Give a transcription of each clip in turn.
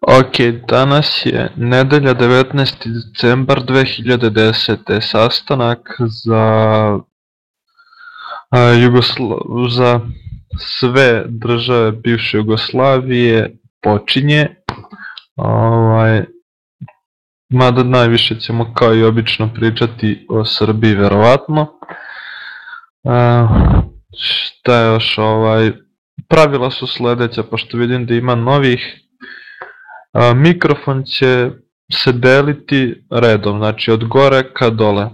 Ok, danas je nedelja 19. decembar 2010. Sastanak za, a, Jugosla za sve države bivše Jugoslavije počinje. Ovaj, mada najviše ćemo kao i obično pričati o Srbiji verovatno. A, šta je još ovaj, pravila su sledeća, pošto vidim da ima novih Mikrofon će se deliti redom, znači od gore ka dole.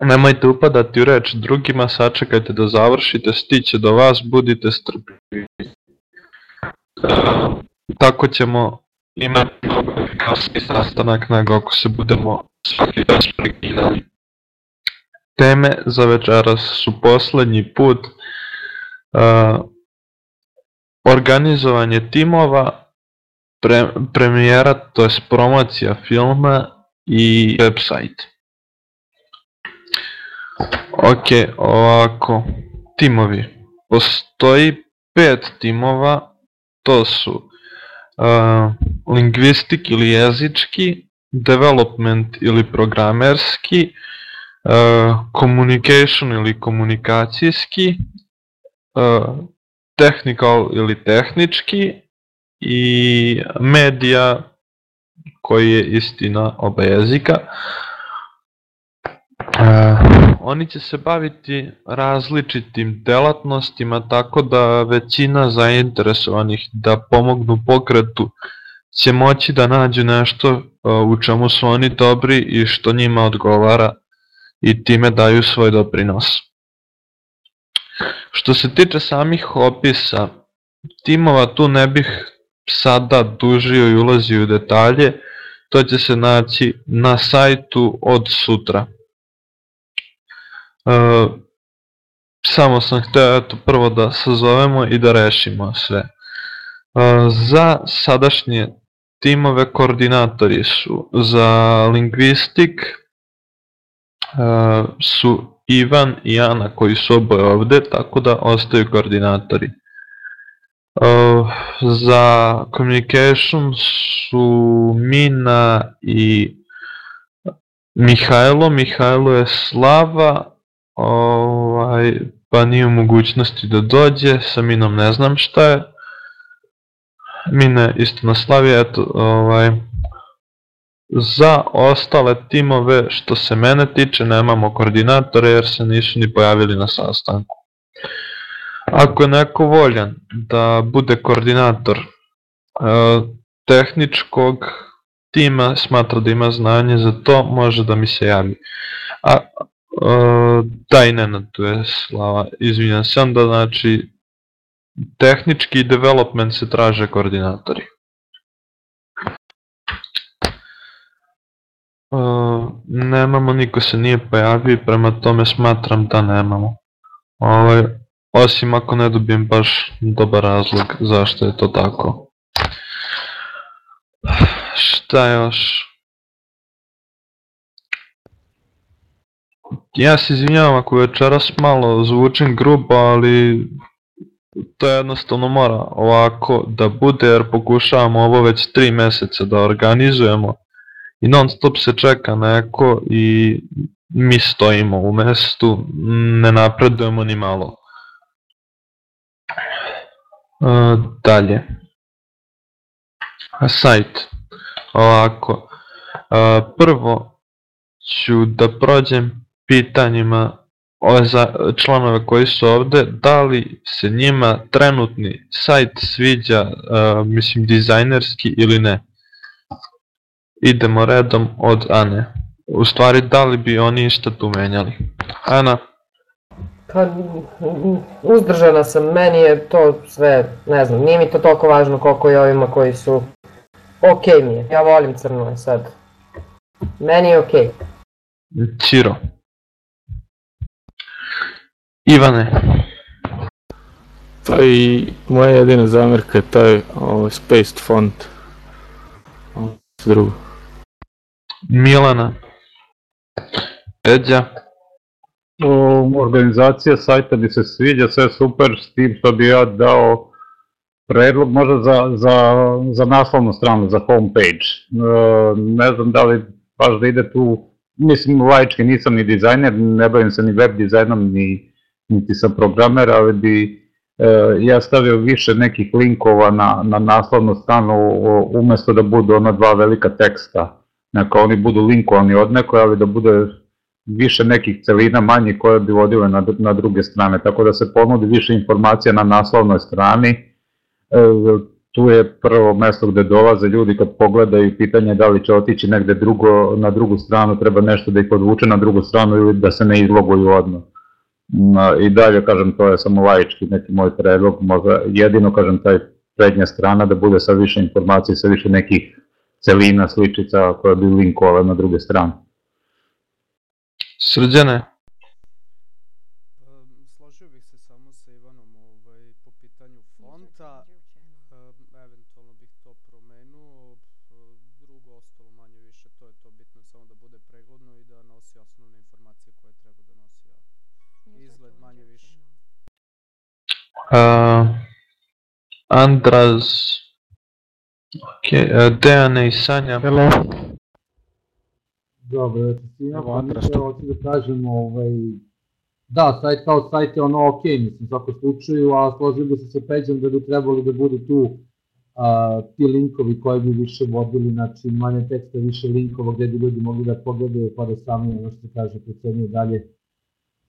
Nemojte upadati u reč drugima, sačekajte da završite, stiće do vas, budite strpljivi. Tako ćemo imati mnogo sastanak nego ako se budemo svaki dan prekidali. Teme za večeras su poslednji put uh, organizovanje timova pre, premijera, to je promocija filma i website. Ok, ovako, timovi. Postoji pet timova, to su uh, lingvistik ili jezički, development ili programerski, uh, communication ili komunikacijski, uh, technical ili tehnički i medija koji je istina oba jezika. E, oni će se baviti različitim delatnostima tako da većina zainteresovanih da pomognu pokretu će moći da nađu nešto u čemu su oni dobri i što njima odgovara i time daju svoj doprinos. Što se tiče samih opisa timova, tu ne bih sada dužio i ulazio u detalje, to će se naći na sajtu od sutra. E, samo sam hteo eto, prvo da sazovemo i da rešimo sve. E, za sadašnje timove koordinatori su za lingvistik e, su Ivan i Ana koji su oboje ovde, tako da ostaju koordinatori. Uh, za communication su Mina i Mihajlo. Mihajlo je Slava, ovaj, pa nije u mogućnosti da dođe, sa Minom ne znam šta je. Mina je isto na Slavi, eto, ovaj, za ostale timove što se mene tiče nemamo koordinatore jer se nisu ni pojavili na sastanku. Ako je neko voljan da bude koordinator e, tehničkog tima, smatra da ima znanje za to, može da mi se javi. A, e, da i Nenad tu je slava, izvinjam se, onda znači tehnički development se traže koordinatori. Uh, nemamo, niko se nije pojavio prema tome smatram da nemamo. Ovaj, Osim ako ne dobijem baš dobar razlog zašto je to tako. Šta još? Ja se izvinjavam ako večeras malo zvučim grubo, ali to jednostavno mora ovako da bude jer pokušavamo ovo već 3 meseca da organizujemo i non stop se čeka neko i mi stojimo u mestu, ne napredujemo ni malo. Dalje. Sajt. Ovako. Prvo ću da prođem pitanjima za, članove koji su ovde, da li se njima trenutni sajt sviđa, mislim, dizajnerski ili ne. Idemo redom od Ane. U stvari, da li bi oni išta tu menjali? Ana? Pa, uzdržana sam, meni je to sve, ne znam, nije mi to toliko važno koliko je ovima koji su, ok mi je, ja volim crno je sad, meni je ok. Ciro. Ivane. Pa i moja jedina zamjerka je taj ovaj, Spaced font. Drugo. Milana. Peđa. Organizacija sajta mi se sviđa, sve super, s tim što bi ja dao predlog možda za, za, za naslovnu stranu, za homepage. E, ne znam da li baš da ide tu, mislim laički nisam ni dizajner, ne bavim se ni web dizajnom, ni, niti sam programer, ali bi e, ja stavio više nekih linkova na, na naslovnu stranu umesto da budu ona dva velika teksta. Neka oni budu linkovani od neko, ali da bude više nekih celina manje koje bi vodile na, na druge strane, tako da se ponudi više informacija na naslovnoj strani. E, tu je prvo mesto gde dolaze ljudi kad pogledaju pitanje da li će otići negde drugo, na drugu stranu, treba nešto da ih odvuče na drugu stranu ili da se ne izloguju odmah. I dalje, kažem, to je samo laički neki moj predlog, možda jedino, kažem, taj prednja strana da bude sa više informacije, sa više nekih celina, sličica koje bi linkovale na druge strane. Srđane? Složio bih se samo sa Ivanom ovaj, po pitanju fonta, eventualno bih to promenuo, drugo ostalo manje više, to je to bitno samo da bude pregledno i da nosi osnovne informacije koje treba da nosi, a izgled manje više. Uh, Andraz, ok, uh, Dejane i Sanja. Hello. Dobro, eto ti ja Evo, pa Andra, mi što- hoću da kažem, ovaj, da, sajt kao sajt je ono ok, mislim, u svakom slučaju, a složio bi se sa Peđom da bi trebali da budu tu a, ti linkovi koji bi više vodili, znači manje teksta, više linkova gde bi ljudi mogli da pogledaju pa da sami ono što kaže procenjuju dalje.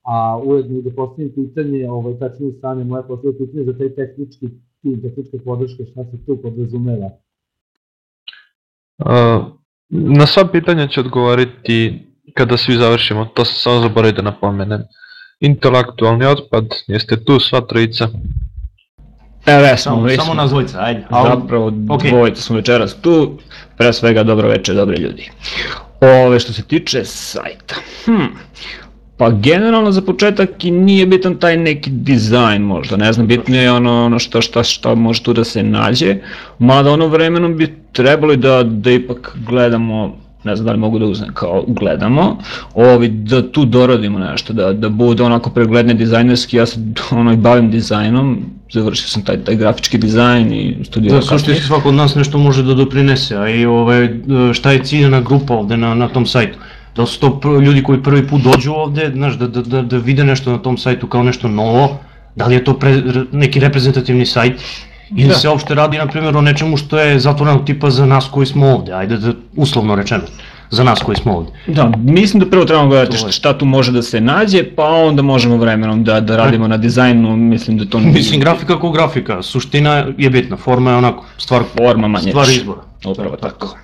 A ujedno i da postavim pitanje, ovaj, tačnije stane moje postavljaju pitanje za taj tehnički tim, tehnička podrška, šta se tu podrazumeva. Uh, na sva pitanja ću odgovoriti kada svi završimo, to sam samo zaboravio da napomenem. Intelektualni otpad, jeste tu sva trojica. Evo, ja Samo, samo smo, nas dvojica, ajde. Zapravo okej. dvojica smo večeras tu, pre svega dobro večer, dobri ljudi. Ove što se tiče sajta, hm, pa generalno za početak i nije bitan taj neki dizajn možda, ne znam, bitno je ono, ono što, šta, šta može tu da se nađe, mada ono vremenom bi trebalo da, da ipak gledamo ne znam da li mogu da uzmem kao gledamo, ovi, da tu doradimo nešto, da, da bude onako pregledne dizajnerski, ja se ono bavim dizajnom, završio sam taj, taj grafički dizajn i studirao Da, suštinski svako od nas nešto može da doprinese, a i ovaj, šta je ciljena grupa ovde na, na tom sajtu? Da li su to ljudi koji prvi put dođu ovde, znaš, da, da, da, da vide nešto na tom sajtu kao nešto novo, da li je to pre, re- neki reprezentativni sajt, ili Da. se uopšte radi, na primjer, o nečemu što je zatvorenog tipa za nas koji smo ovde, ajde da, uslovno rečeno, za nas koji smo ovde. Da, mislim da prvo trebamo gledati šta, šta tu može da se nađe, pa onda možemo vremenom da, da radimo na dizajnu, mislim da to nije Mislim, grafika kao grafika, suština je bitna, forma je onako stvar, forma manje stvar izbora. Upravo tako.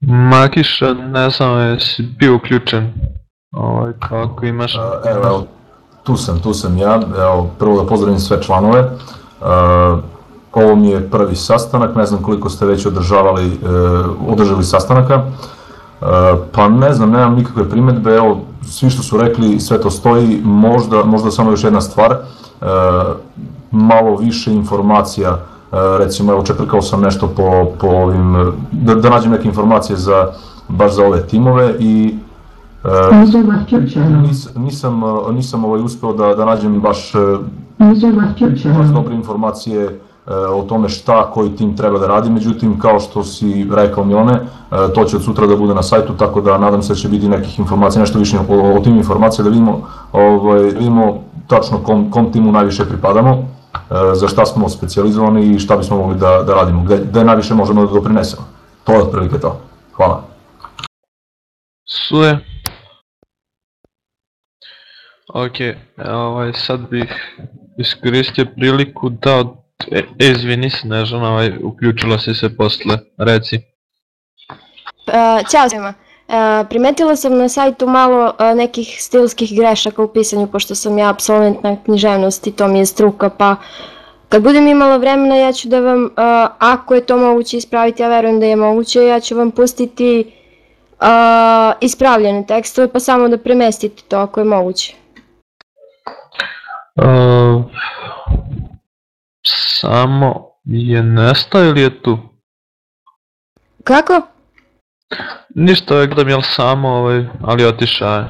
Makiša, ne znam, jesi bio uključen? Ovaj, kako imaš? Evo, evo, tu sam, tu sam ja. Evo, prvo da pozdravim sve članove. A, Ovo mi je prvi sastanak, ne znam koliko ste već održavali, e, održali sastanaka. E, Pa ne znam, nemam nikakve primetbe, evo, svi što su rekli, sve to stoji, možda, možda samo još jedna stvar, e, malo više informacija, e, recimo, evo, čeprkao sam nešto po, po ovim, e, da, da nađem neke informacije za, baš za ove timove i e, Nis, nisam, uh, nisam ovaj uspeo da, da nađem baš, baš dobre informacije o tome šta koji tim treba da radi, međutim kao što si rekao Milane, uh, to će od sutra da bude na sajtu, tako da nadam se da će biti nekih informacija, nešto više o, o tim informacija, da vidimo, ovaj, vidimo tačno kom, kom timu najviše pripadamo, za šta smo specijalizovani i šta bismo mogli da, da radimo, gde, gde najviše možemo da doprinesemo. To je otprilike to. Hvala. Suje. Ok, ovaj, sad bih iskoristio priliku da... od- E, e, izvini Snežana, ovaj, uključila si se posle, reci. E, Ćao svima. E, Primetila sam na sajtu malo e, nekih stilskih grešaka u pisanju, pošto sam ja absolvent na književnosti, to mi je struka, pa kad budem imala vremena ja ću da vam, e, ako je to moguće ispraviti, ja verujem da je moguće, ja ću vam pustiti ispravljene tekstove, pa samo da premestite to ako je moguće. Uh, samo je nestao ili je tu? Kako? Ništa, gledam jel samo, ovaj, ali otišao je.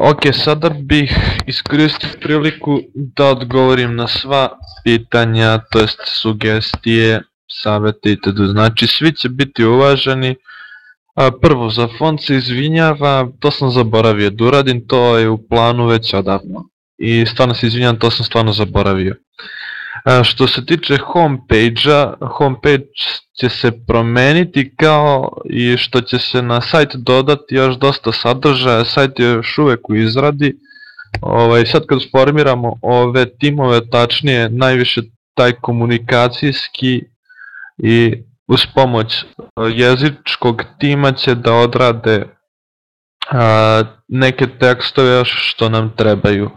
Ok, sada bih iskoristio priliku da odgovorim na sva pitanja, to jest sugestije, savete itd. Znači, svi će biti uvaženi. A, prvo, za fond se izvinjava, to sam zaboravio da uradim, to je u planu već odavno. I stvarno se izvinjam, to sam stvarno zaboravio. A, što se tiče homepage-a, homepage će se promeniti kao i što će se na sajt dodati još dosta sadržaja, sajt je još uvek u izradi. Ovaj, sad kad formiramo ove timove, tačnije najviše taj komunikacijski i uz pomoć jezičkog tima će da odrade a, neke tekstove još što nam trebaju.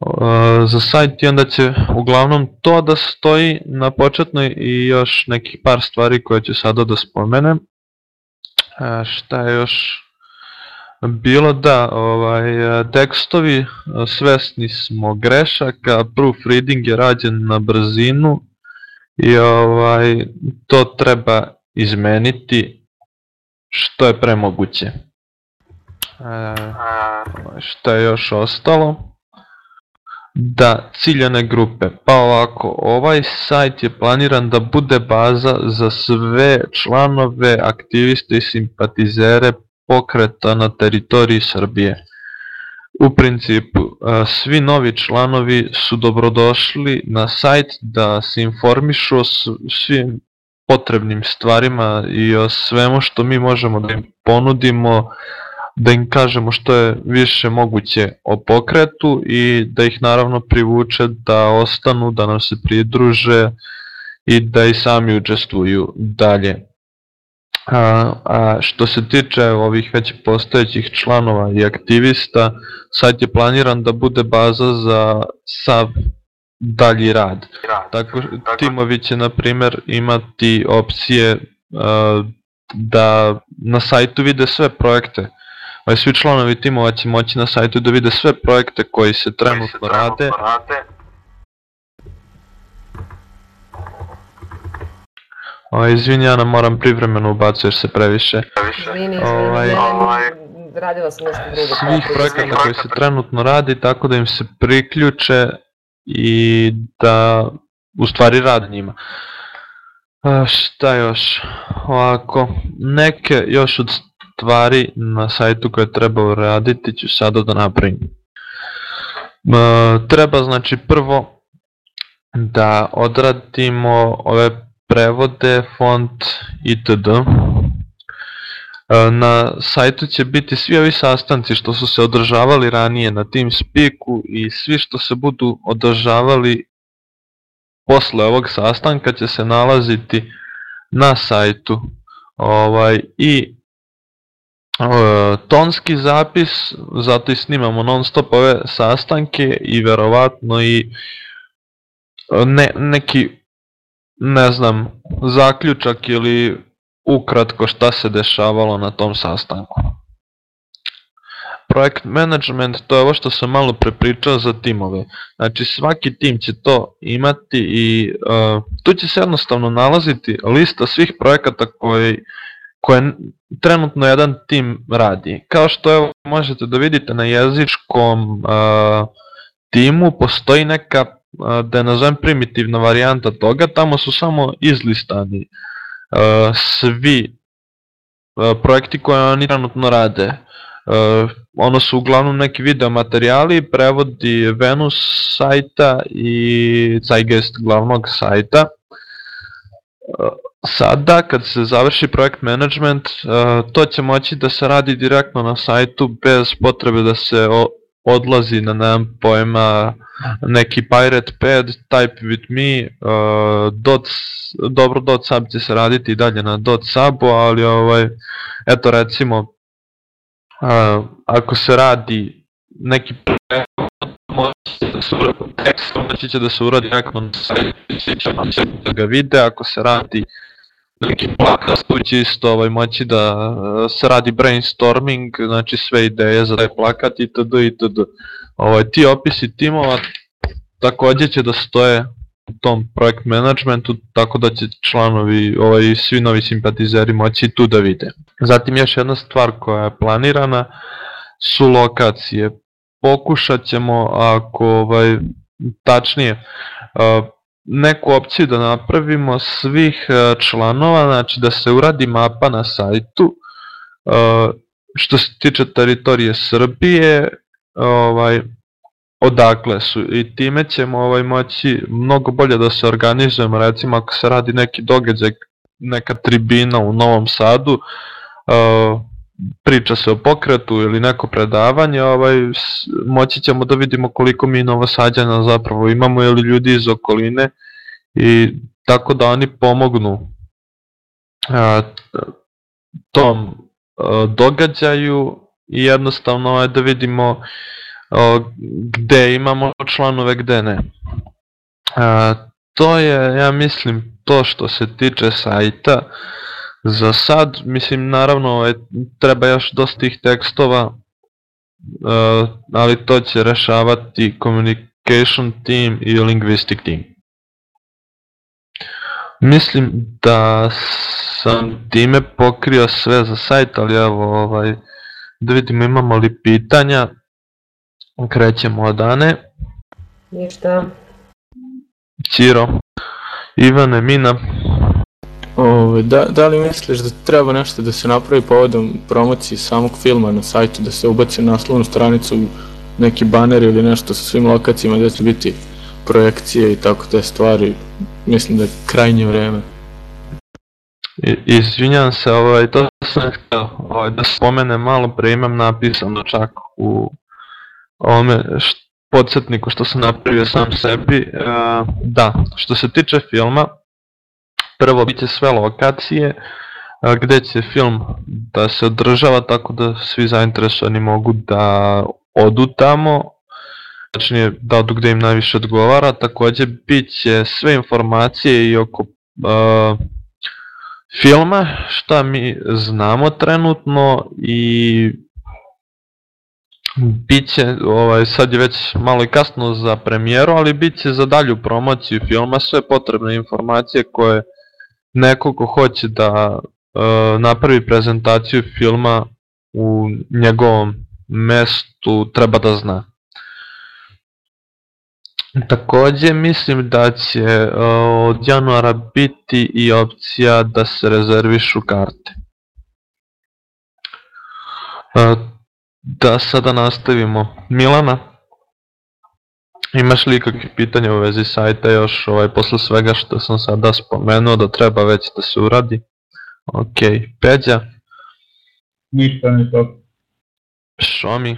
Uh, za sajt i onda će uglavnom to da stoji na početnoj i još nekih par stvari koje ću sada da spomenem. Uh, šta je još bilo da ovaj tekstovi svesni smo grešaka, proofreading je rađen na brzinu i ovaj to treba izmeniti što je premoguće. E, šta je još ostalo? Da, ciljane grupe. Pa ovako, ovaj sajt je planiran da bude baza za sve članove, aktiviste i simpatizere pokreta na teritoriji Srbije. U principu, svi novi članovi su dobrodošli na sajt da se informišu o svim potrebnim stvarima i o svemu što mi možemo da im ponudimo da im kažemo što je više moguće o pokretu i da ih naravno privuče da ostanu, da nam se pridruže i da i sami učestvuju dalje. A, a što se tiče ovih već postojećih članova i aktivista, sajt je planiran da bude baza za sav dalji rad. Tako timovi će na primer imati opcije a, da na sajtu vide sve projekte Ovaj, svi članovi timova će moći na sajtu da vide sve projekte koji se trenutno rade. O, ovaj, izvini, Ana, moram privremeno ubacuješ se previše. Izvini, ovaj, ne, radila sam nešto drugo. Svih projekata koji se trenutno radi, tako da im se priključe i da u stvari rade njima. A, šta još? Ovako, neke još od stvari na sajtu koje treba uraditi ću sada da napravim. Treba znači prvo da odradimo ove prevode, font itd. Na sajtu će biti svi ovi sastanci što su se održavali ranije na TeamSpeaku i svi što se budu održavali posle ovog sastanka će se nalaziti na sajtu. Ovaj, I tonski zapis, zato i snimamo non stop ove sastanke i verovatno i ne, neki, ne znam, zaključak ili ukratko šta se dešavalo na tom sastanku. Projekt management, to je ovo što sam malo prepričao za timove. Znači svaki tim će to imati i uh, tu će se jednostavno nalaziti lista svih projekata koji koje trenutno jedan tim radi. Kao što evo možete da vidite na jezičkom uh, timu postoji neka, uh, da je nazovem primitivna varijanta toga, tamo su samo izlistani uh, svi uh, projekti koje oni trenutno rade. Uh, ono su uglavnom neki video materijali, prevodi Venus sajta i Zeitgeist glavnog sajta. Uh, Sada kad se završi projekt management, uh, to će moći da se radi direktno na sajtu bez potrebe da se odlazi na nemam pojma neki pirate pad, type with me, uh, dot, dobro dot sub će se raditi i dalje na dot subu, ali ovaj, eto recimo uh, ako se radi neki može da će da se uradi direktno na sajtu, da ga vide, ako se radi neki plakat tu će isto ovaj, moći da uh, se radi brainstorming, znači sve ideje za taj plakat itd. itd. Ovaj, ti opisi timova takođe će da stoje u tom projekt managementu, tako da će članovi, ovaj, svi novi simpatizeri moći tu da vide. Zatim još jedna stvar koja je planirana, su lokacije. Pokušat ćemo, ako ovaj, tačnije, a, neku opciju da napravimo svih a, članova, znači da se uradi mapa na sajtu, a, što se tiče teritorije Srbije, ovaj, odakle su. I time ćemo ovaj moći mnogo bolje da se organizujemo recimo ako se radi neki događaj neka tribina u Novom Sadu uh, priča se o pokretu ili neko predavanje ovaj moći ćemo da vidimo koliko mi novosađana zapravo imamo ili ljudi iz okoline i tako da oni pomognu uh, tom uh, događaju i jednostavno ovaj, da vidimo uh, gde imamo članove, gde ne. A, to je, ja mislim, to što se tiče sajta. Za sad, mislim, naravno, je, treba još dosta tih tekstova, uh, ali to će rešavati communication team i linguistic team. Mislim da sam time pokrio sve za sajt, ali evo, ovaj, da vidimo imamo li pitanja. Krećemo od Ane. Ništa. Ciro. Ivane, Mina. Ove, da, da li misliš da treba nešto da se napravi povodom promocije samog filma na sajtu, da se ubaci na naslovnu stranicu neki baner ili nešto sa svim lokacijama gde će biti projekcije i tako te stvari, mislim da je krajnje vreme. I, izvinjam se, ovaj, to sam htio ovaj, da spomene malo pre imam napisano čak u ovome podsjetniku što sam napravio sam sebi, uh, da, što se tiče filma, prvo bit će sve lokacije gde će film da se održava tako da svi zainteresovani mogu da odu tamo, tačnije da odu gde im najviše odgovara, takođe bit će sve informacije i oko uh, filma, šta mi znamo trenutno i Biće, ovaj, sad je već malo i kasno za premijeru, ali bit će za dalju promociju filma. Sve potrebne informacije koje neko ko hoće da e, napravi prezentaciju filma u njegovom mestu treba da zna. Takođe mislim da će e, od januara biti i opcija da se rezervišu karte. E, Da sada nastavimo. Milana, imaš li ikakve pitanja u vezi sajta još ovaj, posle svega što sam sada spomenuo da treba već da se uradi? Ok, Peđa? Ništa, ni to. Šomi?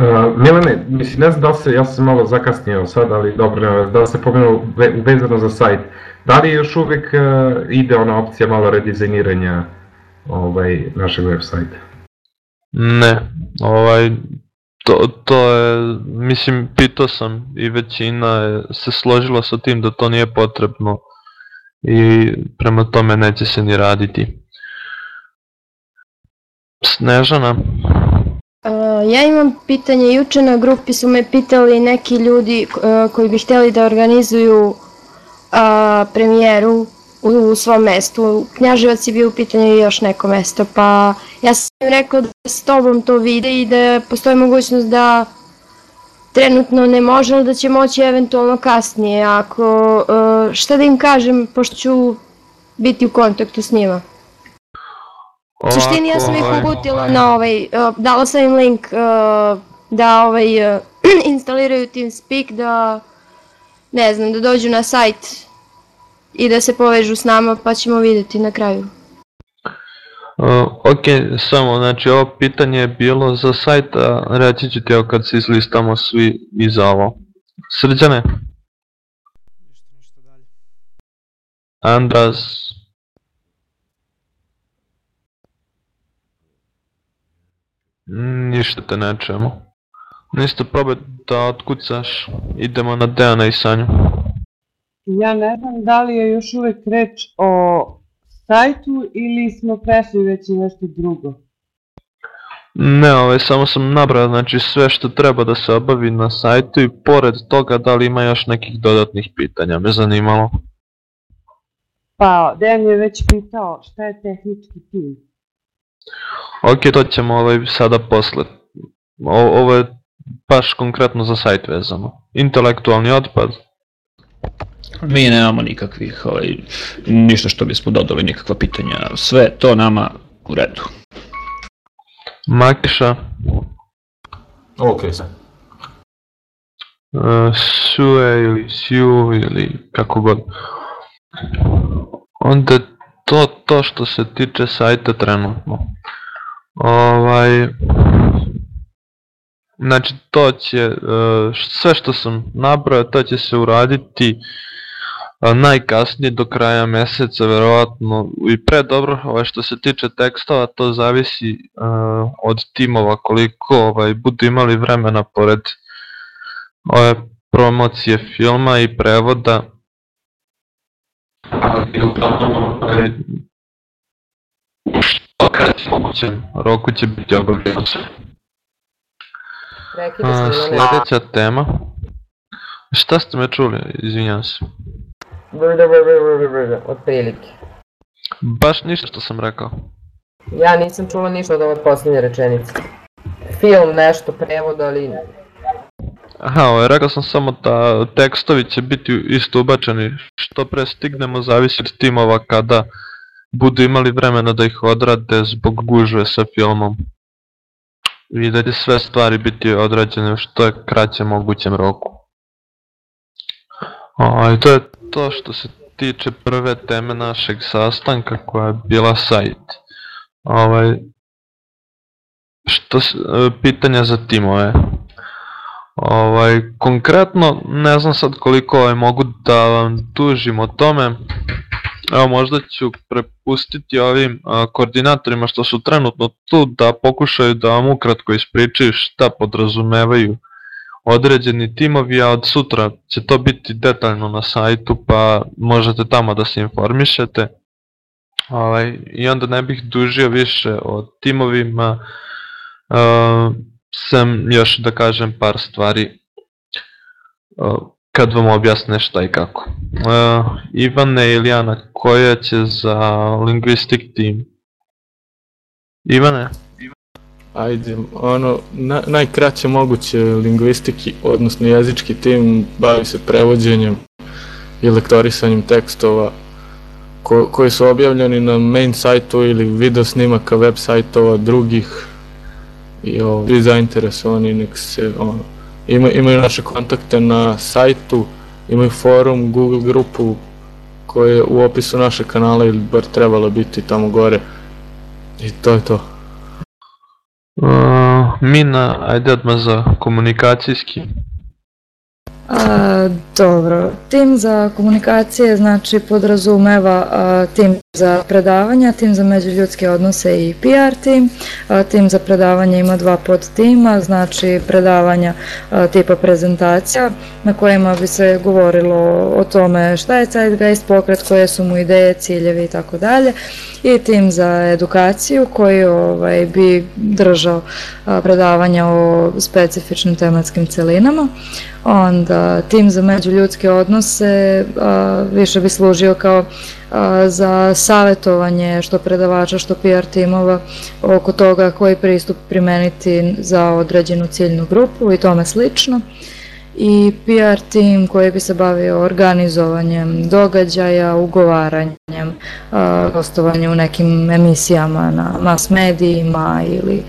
Uh, Milane, mislim, ne znam da li se, ja sam malo zakasnio sad, ali dobro, da li se pomenuo ve, vezano za sajt. Da li još uvek uh, ide ona opcija malo redizajniranja ovaj, našeg web sajta? Ne, ovaj, to, to je, mislim, pitao sam i većina je se složila sa tim da to nije potrebno i prema tome neće se ni raditi. Snežana? Uh, ja imam pitanje, juče na grupi su me pitali neki ljudi uh, koji bi hteli da organizuju premijeru u, u svom mestu. Knjaževac je bio u pitanju i još neko mesto, pa ja sam im rekao da s tobom to vide i da postoji mogućnost da trenutno ne može, ali da će moći eventualno kasnije. Ako, uh, šta da im kažem, pošto ću biti u kontaktu s njima. U suštini ja sam ih ovaj, uputila na ovaj, uh, dala sam im link uh, da ovaj, instaliraju TeamSpeak, da ne znam, da dođu na sajt i da se povežu s nama pa ćemo videti na kraju. Uh, ok, samo, znači ovo pitanje je bilo za sajt, a reći ću ti kad se izlistamo svi i za ovo. Srđane? Ništa, ništa dalje. Andras? Ništa te ne čujemo. Ništa, probaj da otkucaš. Idemo na Dejana i Sanju. Ja ne znam da li je još uvek reč o sajtu ili smo prešli već i nešto drugo. Ne, ovaj, samo sam nabrao znači sve što treba da se obavi na sajtu i pored toga da li ima još nekih dodatnih pitanja, me zanimalo. Pa, Dejan je već pitao šta je tehnički tim. Ok, to ćemo ovaj, sada posle o- ovo je baš konkretno za sajt vezano. Intelektualni otpad, Mi nemamo nikakvih, ovaj, ništa što bismo dodali, nikakva pitanja, sve to nama u redu. Makiša, Ok, sve. uh, Sue ili Siu ili kako god. Onda to to što se tiče sajta trenutno. Ovaj, znači to će, uh, sve što sam nabrao, to će se uraditi uh, najkasnije do kraja meseca, verovatno i pre dobro, ovaj, što se tiče tekstova, to zavisi uh, od timova koliko ovaj, budu imali vremena pored ove promocije filma i prevoda ali uglavnom ovaj, u što mogućem roku će biti obavljeno sve. Prekida A, se Milane. Sljedeća tema. Šta ste me čuli? Izvinjam se. Otprilike. Baš ništa što sam rekao. Ja nisam čula ništa od ove posljednje rečenice. Film, nešto, prevod, ali... Aha, ovaj, rekao sam samo da tekstovi će biti isto ubačeni. Što pre stignemo zavisi od timova kada budu imali vremena da ih odrade zbog gužve sa filmom. I da će sve stvari biti odrađene u što je kraćem mogućem roku. Ovaj, to je to što se tiče prve teme našeg sastanka koja je bila sajt. Ovaj, što s, e, pitanja za timove. Ovaj, konkretno, ne znam sad koliko ovaj, mogu da vam tužim o tome. Evo možda ću prepustiti ovim a, koordinatorima što su trenutno tu da pokušaju da vam ukratko ispričaju šta podrazumevaju određeni timovi, a od sutra će to biti detaljno na sajtu pa možete tamo da se informišete. Ovaj, I onda ne bih dužio više o timovima, uh, sam još da kažem par stvari uh, kad vam objasne šta i kako. Uh, Ivane ili Ana, koja će za linguistic team? Ivane? Ajde, ono, na, najkraće moguće lingvistiki, odnosno jezički tim, bavi se prevođenjem i lektorisanjem tekstova ko, koji su objavljeni na main sajtu ili video snimaka web sajtova drugih i ovi zainteresovani nek se ono, ima, imaju naše kontakte na sajtu, imaju forum, Google grupu koje je u opisu našeg kanala ili bar trebalo biti tamo gore i to je to. Uh, Mina, ajde odmah za komunikacijski. A, dobro, tim za komunikacije znači podrazumeva a, tim za predavanja, tim za međuljudske odnose i PR tim. Tim za predavanja ima dva podtima, znači predavanja tipa prezentacija na kojima bi se govorilo o tome šta je Zeitgeist pokret, koje su mu ideje, ciljevi i tako dalje. I tim za edukaciju koji ovaj, bi držao predavanja o specifičnim tematskim celinama. Onda tim za međuljudske odnose više bi služio kao za savetovanje što predavača, što PR timova oko toga koji pristup primeniti za određenu ciljnu grupu i tome slično. I PR tim koji bi se bavio organizovanjem događaja, ugovaranjem, a, gostovanjem u nekim emisijama na mass medijima ili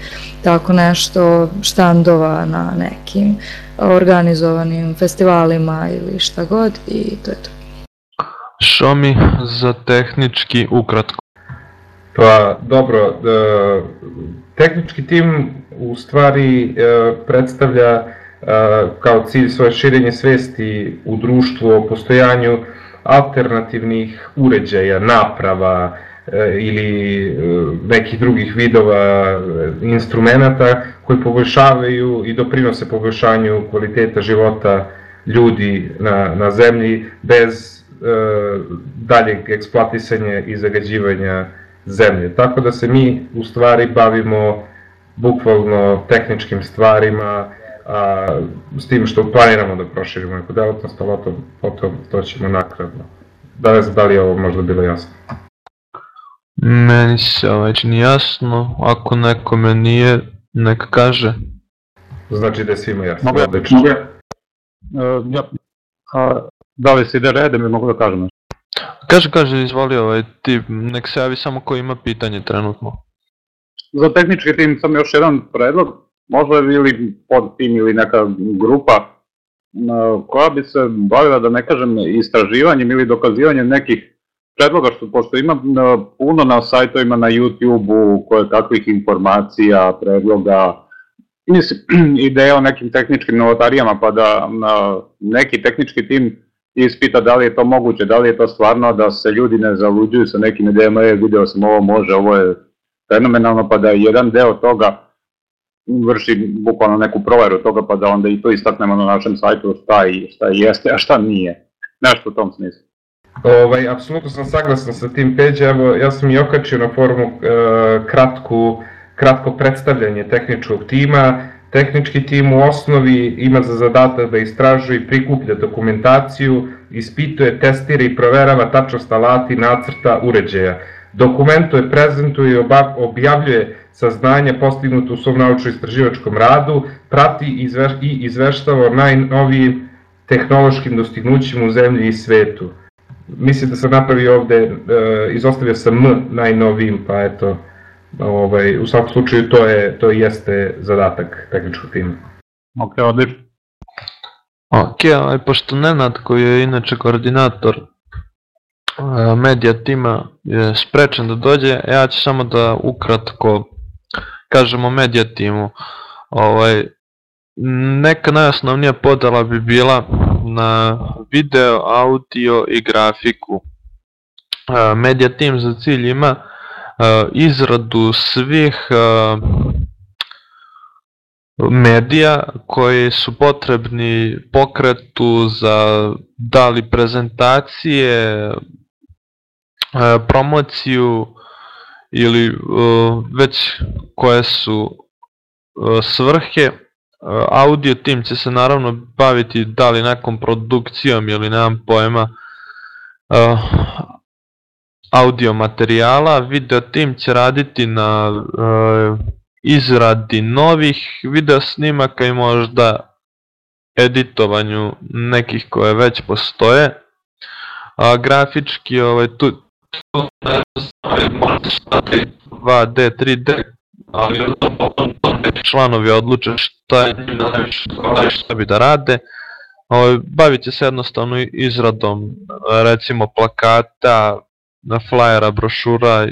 tako nešto, štandova na nekim organizovanim festivalima ili šta god i to je to. Šomi za tehnički ukratko. Pa dobro, e, tehnički tim u stvari e, predstavlja e, kao cilj svoje širenje svesti u društvu o postojanju alternativnih uređaja, naprava e, ili e, nekih drugih vidova e, instrumenata koji poboljšavaju i doprinose poboljšanju kvaliteta života ljudi na, na zemlji bez daljeg eksploatisanja i zagađivanja zemlje. Tako da se mi u stvari bavimo bukvalno tehničkim stvarima, a, s tim što planiramo da proširimo neku delatnost, ali o tom, o tom to ćemo nakradno. Da ne znam da li je ovo možda bilo jasno. Meni se ovaj čini jasno, ako nekome nije, nek kaže. Znači da je svima jasno. Mogu ja? Mogu ja? Uh, ja. A, da li se ide redom i mogu da kažem nešto? Kaže, kaže, izvoli ovaj tip, nek se javi samo ko ima pitanje trenutno. Za tehnički tim sam još jedan predlog, možda ili pod tim ili neka grupa koja bi se bavila, da ne kažem, istraživanjem ili dokazivanjem nekih predloga, što pošto ima puno na sajtovima na YouTube-u koje kakvih informacija, predloga, mislim, ideja o nekim tehničkim novotarijama, pa da neki tehnički tim ispita da li je to moguće, da li je to stvarno, da se ljudi ne zaluđuju sa nekim idejama, je video sam ovo može, ovo je fenomenalno, pa da jedan deo toga vrši bukvalno neku proveru toga, pa da onda i to istaknemo na našem sajtu šta, i, šta jeste, a šta nije. Nešto u tom smislu. Ovaj, apsolutno sam saglasan sa tim Peđa, evo ja sam i okačio na forumu e, kratku, kratko predstavljanje tehničkog tima. Tehnički tim u osnovi ima za zadatak da istražuje i prikuplja dokumentaciju, ispituje, testira i proverava tačnost alati nacrta uređaja. Dokumentuje, prezentuje i objavljuje saznanja postignuta u svom naučno-istraživačkom radu, prati i izveštava o najnovijim tehnološkim dostignućima u zemlji i svetu mislim da sam napravio ovde, e, izostavio sam M najnovijim, pa eto, ovaj, u svakom slučaju to je, to jeste zadatak tehničkog tima. Ok, odlično. Ok, ovaj, pošto Nenad koji je inače koordinator e, medija tima je sprečen da dođe, ja ću samo da ukratko kažemo medija timu. Ovaj, neka najosnovnija podela bi bila na video, audio i grafiku. E, Media Team za cilj ima izradu svih medija koji su potrebni pokretu za da li prezentacije, e, promociju ili e, već koje su e, svrhe. Audio tim će se naravno baviti da li nekom produkcijom ili nemam pojma audio materijala, video tim će raditi na e, izradi novih video snimaka i možda editovanju nekih koje već postoje. A grafički ovaj tu, tu ne znam, možda stati 2D, 3D, ali članovi odluče šta je najviše odgovara i šta bi da rade. Ovaj, bavit će se jednostavno izradom recimo plakata, flyera, brošura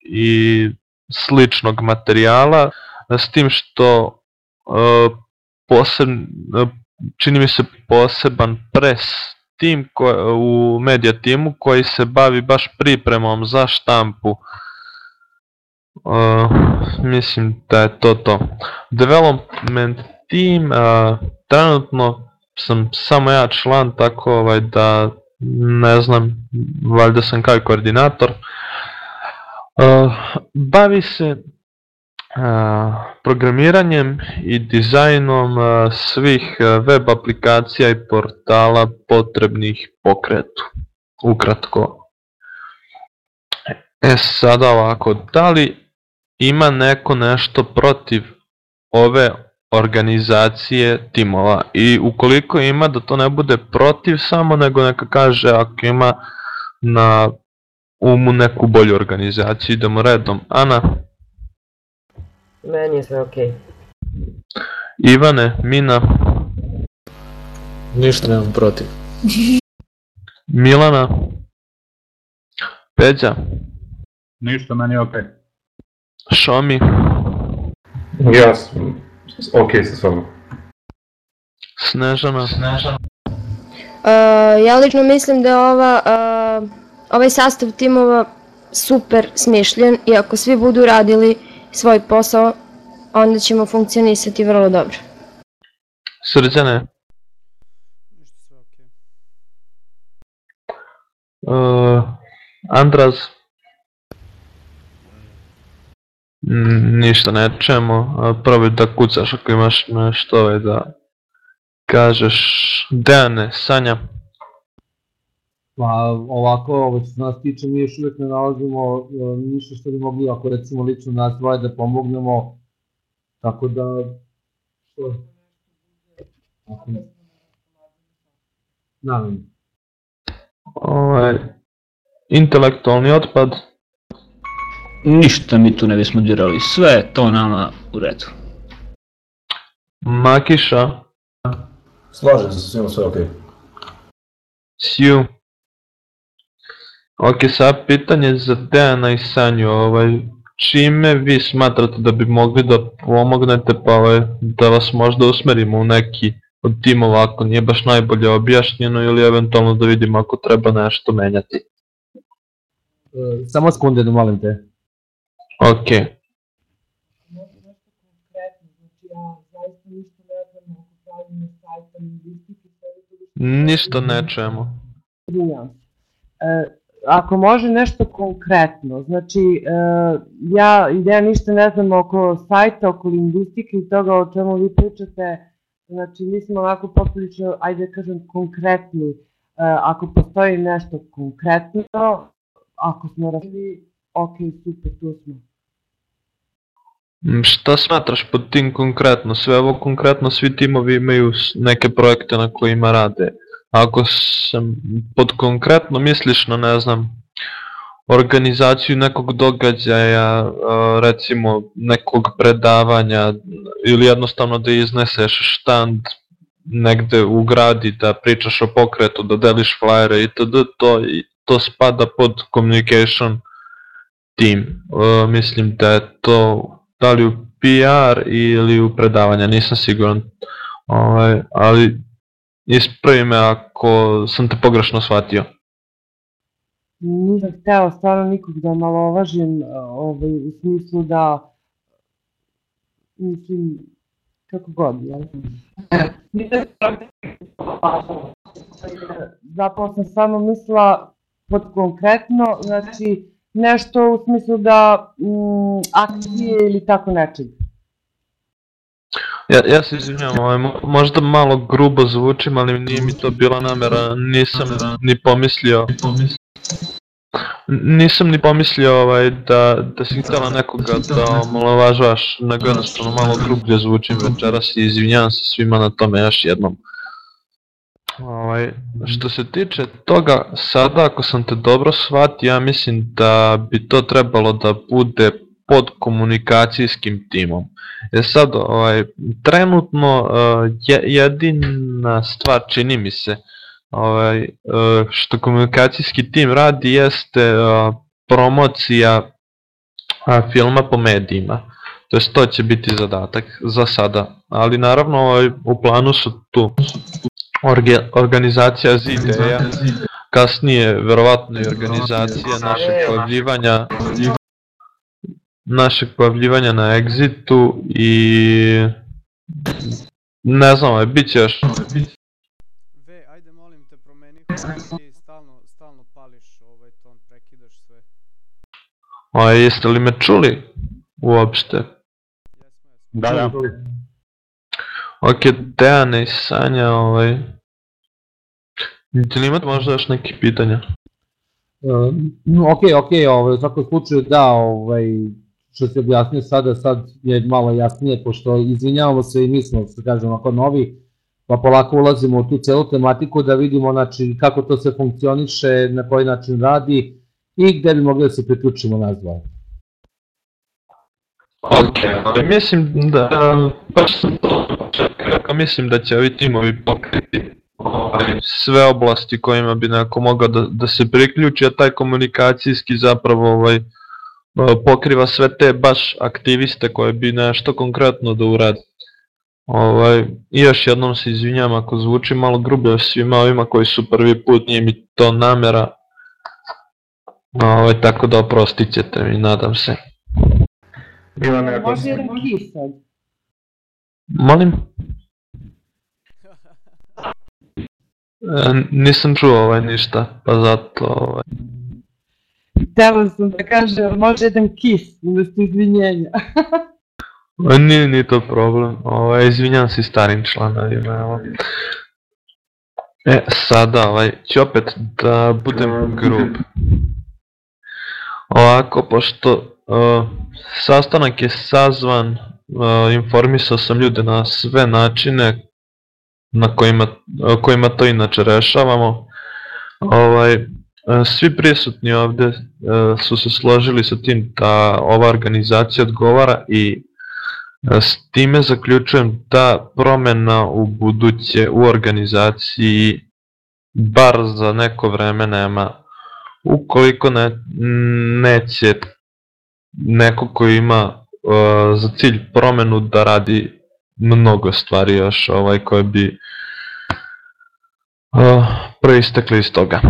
i sličnog materijala, s tim što e, posebn, e, čini mi se poseban pres tim ko, u medija timu koji se bavi baš pripremom za štampu. E, mislim da je to to. Development team, e, trenutno sam samo ja član, tako ovaj, da ne znam, valjda sam kao koordinator. Uh, bavi se uh, programiranjem i dizajnom uh, svih web aplikacija i portala potrebnih pokretu. Ukratko. E sada ovako, da li ima neko nešto protiv ove organizacije timova i ukoliko ima da to ne bude protiv samo nego neka kaže ako ima na umu neku bolju organizaciju, idemo redom. Ana, Meni je sve okej. Ivane, Mina, Ništa nemam protiv. Milana, Peđa, Ništa, meni je ok. Šomi, Ja sam ok sa sobom. Snežana, Snežana. Uh, ja lično mislim da je ova, uh, ovaj sastav timova super smišljen i ako svi budu radili svoj posao, onda ćemo funkcionisati vrlo dobro. Srđane, Ništa sve okej. uh, Andraz, Mm, ništa ne čujemo, a probaj da kucaš ako imaš nešto ovaj da kažeš. Dejane, Sanja, Pa ovako, ovo što nas tiče, mi još uvijek ne nalazimo e, ništa što bi mogli, ako recimo lično nas dvoje da pomognemo, tako da, što, Naravno. Ovaj, intelektualni otpad, Ništa mi tu ne bismo dirali, sve je to nama u redu. Makiša, Slažem se svima, sve okej. Sju. Ok, sad pitanje za Dejana i Sanju, ovaj, čime vi smatrate da bi mogli da pomognete, pa ovaj, da vas možda usmerimo u neki od timova ako nije baš najbolje objašnjeno ili eventualno da vidimo ako treba nešto menjati. E, samo sekunde da molim te. Ok, ništa ne čujemo. Izvinjavam se. E, ako može nešto konkretno, znači e, ja ja ništa ne znam oko sajta, oko lingvistike i toga o čemu vi pričate, znači mi smo onako poprilično, ajde da kažem, konkretni. E, ako postoji nešto konkretno, ako smo razli, ok, super, tu smo. Šta smatraš pod tim konkretno? Sve ovo konkretno, svi timovi imaju neke projekte na kojima rade. Ako sam pod konkretno misliš na ne znam organizaciju nekog događaja, recimo nekog predavanja ili jednostavno da izneseš štand negde u gradi da pričaš o pokretu, da deliš flajere itd. To, to spada pod communication team. E, mislim da je to da li u PR ili u predavanja, nisam siguran. Ovaj, ali ispravi me ako sam te pogrešno shvatio. Nisam htela stvarno nikog da malovažim ovaj, u smislu da mislim kako god, jel? Zapravo sam samo mislila pod konkretno, znači nešto u smislu da mm, akcije ili tako nečeg. Ja, ja se izvinjavam, ovaj, mo- možda malo grubo zvučim, ali nije mi to bila namera, nisam ni pomislio. Nisam ni pomislio ovaj, da, da si htjela nekoga da omalovažavaš, nego jednostavno malo grublje zvučim večeras i izvinjavam se svima na tome još jednom. Ovaj, što se tiče toga, sada ako sam te dobro shvatio, ja mislim da bi to trebalo da bude pod komunikacijskim timom. E sad, ovaj, trenutno uh, je, jedina stvar čini mi se ovaj, uh, što komunikacijski tim radi jeste uh, promocija filma po medijima. To jest to će biti zadatak za sada. Ali naravno ovaj, u planu su tu orge, organizacija Zideja, kasnije verovatno i organizacija našeg pojavljivanja našeg pojavljivanja na Exitu i ne znam, ovaj, bit će još. Ve, ajde molim te promeni ti stalno, stalno pališ ovaj ton, prekidaš sve. ovaj, jeste li me čuli uopšte? Da, da. Ok, Dejane i Sanja, ovaj... Jel imate možda još neki pitanja? Uh, ok, ok, ovaj, u svakom slučaju da, ovaj, što se objasnio sada, sad je malo jasnije, pošto izvinjavamo se i mi smo, što kažemo, ako novi, pa polako ulazimo u tu celu tematiku da vidimo znači, kako to sve funkcioniše, na koji način radi i gde bi mogli da se priključimo nas dva. Ok, ali mislim da, baš sam to rekao, mislim da će ovi timovi pokriti ovaj, sve oblasti kojima bi neko mogao da, da se priključi, a taj komunikacijski zapravo ovaj, pokriva sve te baš aktiviste koje bi nešto konkretno da urade. Ovaj, I još jednom se izvinjam ako zvuči malo grublje svima ovima koji su prvi put, nije mi to namera. Ovaj, tako da oprostit ćete mi, nadam se. Milane, ako Može jedan kis sad. Molim? E, nisam čuo ovaj ništa, pa zato ovaj... Htela sam da kažem, može jedan kis, umesto izvinjenja. E, Nije ni to problem, ovaj, izvinjam se starim članovima, evo. E, sada ovaj, ću opet da budem grub. Ovako, pošto sastanak je sazvan, uh, informisao sam ljude na sve načine na kojima, kojima to inače rešavamo. Ovaj, e, svi prisutni ovde e, su se složili sa tim da ova organizacija odgovara i e, s time zaključujem da promena u buduće u organizaciji bar za neko vreme nema ukoliko ne, neće neko ko ima uh, za cilj promenu da radi mnogo stvari još ovaj koje bi uh, proistekli iz toga.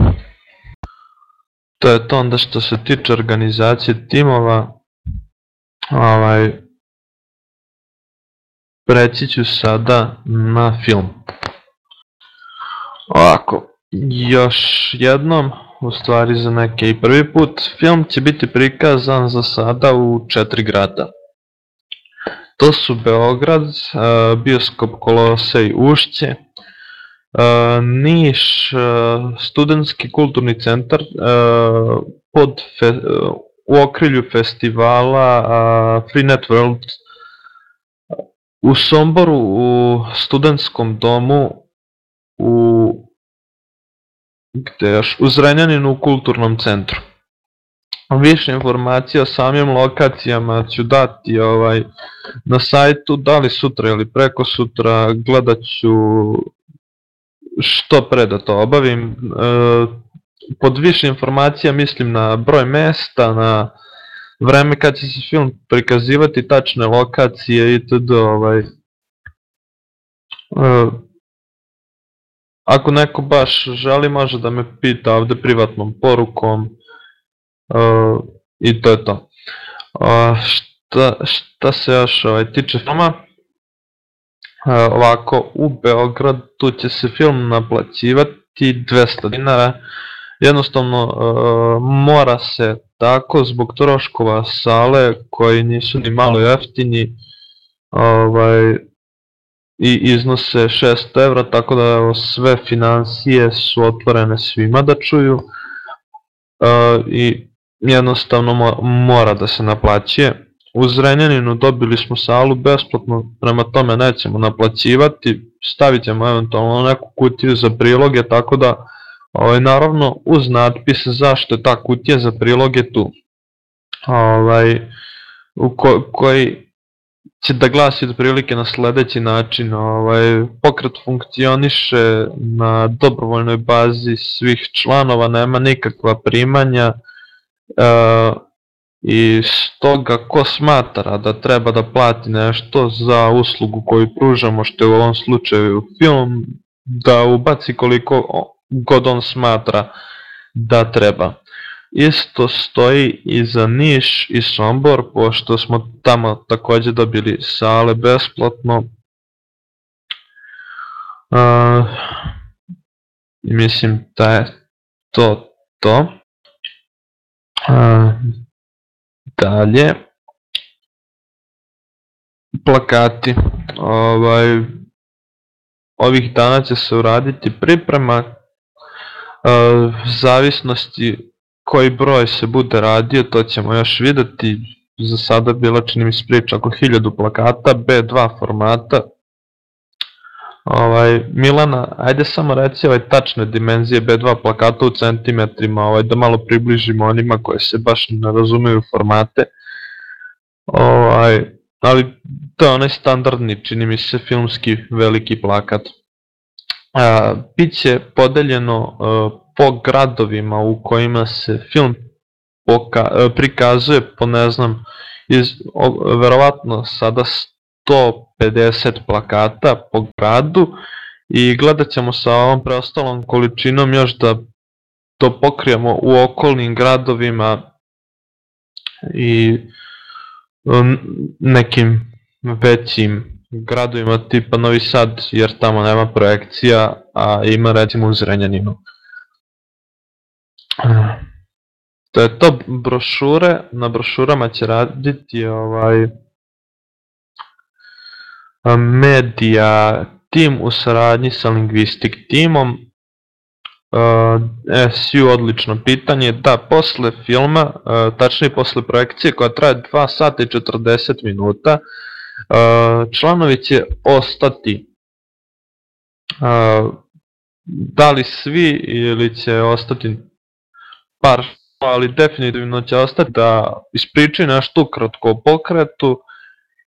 To je to onda što se tiče organizacije timova. Ovaj, preći ću sada na film. Ovako, još jednom, u stvari za neke i prvi put, film će biti prikazan za sada u četiri grada. To su Beograd, bioskop Kolosej Ušće, Niš, studentski kulturni centar pod fe, u okrilju festivala Free Net World u Somboru u studentskom domu u gde još, u Zrenjaninu u kulturnom centru. Više informacija o samim lokacijama ću dati ovaj, na sajtu, da li sutra ili preko sutra, gledat ću što pre da to obavim. E, pod više informacija mislim na broj mesta, na vreme kad će se film prikazivati, tačne lokacije itd. Ovaj. E, ako neko baš želi može da me pita ovde privatnom porukom uh, i to je to. Uh, šta, šta se još ovaj, tiče filma, uh, ovako u Beogradu će se film naplaćivati 200 dinara, jednostavno uh, mora se tako zbog troškova sale koji nisu ni malo jeftini ovaj, i iznose 600 evra, tako da sve financije su otvorene svima da čuju uh, i jednostavno mora da se naplaćuje. U Zrenjaninu dobili smo salu besplatno, prema tome nećemo naplaćivati, stavit ćemo eventualno neku kutiju za priloge, tako da ovaj, naravno uz natpis zašto je ta kutija za priloge tu. Ovaj, u ko, koji će da glasi otprilike na sledeći način. Ovaj, pokret funkcioniše na dobrovoljnoj bazi svih članova, nema nikakva primanja e, i stoga ko smatra da treba da plati nešto za uslugu koju pružamo, što je u ovom slučaju film, da ubaci koliko god on smatra da treba. Isto stoji i za Niš i Sombor, pošto smo tamo takođe dobili sale besplatno. Uh, mislim da je to to. Uh, dalje. Plakati. Ovaj, ovih dana će se uraditi priprema uh, zavisnosti koji broj se bude radio, to ćemo još videti. Za sada bila čini mi se priča oko 1000 plakata, B2 formata. Ovaj, Milana, ajde samo reci ovaj tačne dimenzije B2 plakata u centimetrima, ovaj, da malo približimo onima koji se baš ne razumeju formate. Ovaj, ali to je onaj standardni, čini mi se, filmski veliki plakat. A, biće podeljeno a, po gradovima u kojima se film poka, e, prikazuje po ne znam iz, o, verovatno sada 150 plakata po gradu i gledat ćemo sa ovom preostalom količinom još da to pokrijemo u okolnim gradovima i nekim većim gradovima tipa Novi Sad jer tamo nema projekcija a ima recimo u Zrenjaninu. To je to brošure, na brošurama će raditi ovaj medija tim u saradnji sa Linguistic timom. E, SU odlično pitanje, da posle filma, tačnije posle projekcije koja traje 2 sata i 40 minuta, članovi će ostati a, da li svi ili će ostati par, ali definitivno će ostati da ispričaju nešto ukratko o pokretu